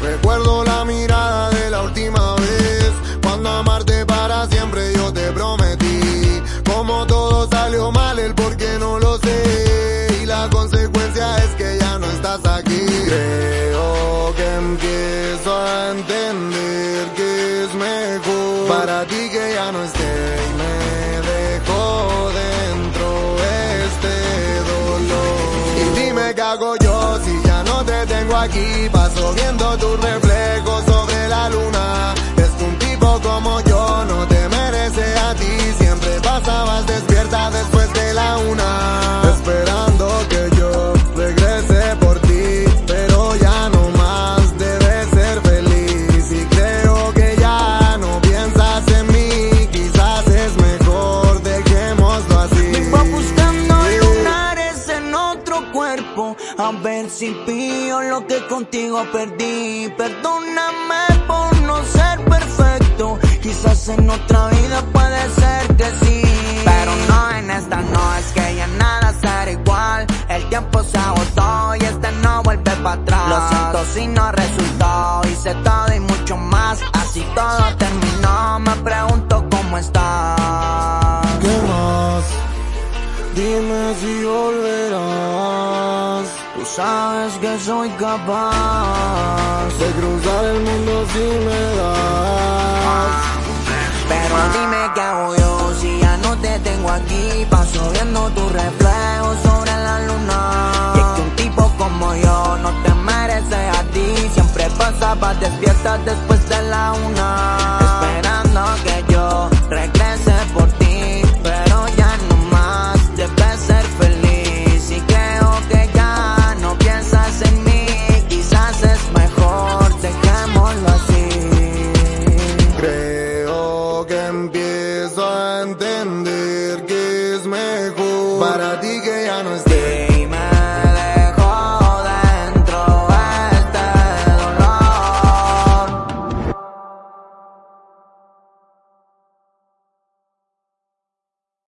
Recuerdo la mirada de la última vez, cuando amarte para siempre yo te prometí. Como todo salió mal, el por qué no lo sé. Y la consecuencia es que ya no estás aquí. Creo que empiezo a entender para ti que ya no esté. Y me dejo dentro este dolor. Y dime qué hago yo si ya no te tengo aquí. Paso viendo tu A ver si pillo lo que contigo perdí. Perdóname por no ser perfecto. Quizás en otra vida puede ser que sí. Pero no en esta, no es que ya nada será igual. El tiempo se agotó y este no vuelve para atrás. Lo siento si no resultó. Hice todo y mucho más. Así todo terminó. Dime si volverás. Tú sabes que soy capaz. De cruzar el mundo si me das. Pero dime qué hago yo si ya no te tengo aquí. Paso viendo tu reflejo sobre la luna. Y es que un tipo como yo no te merece a ti. Siempre pasabas despierta después de la una. Para ti que ya no esté.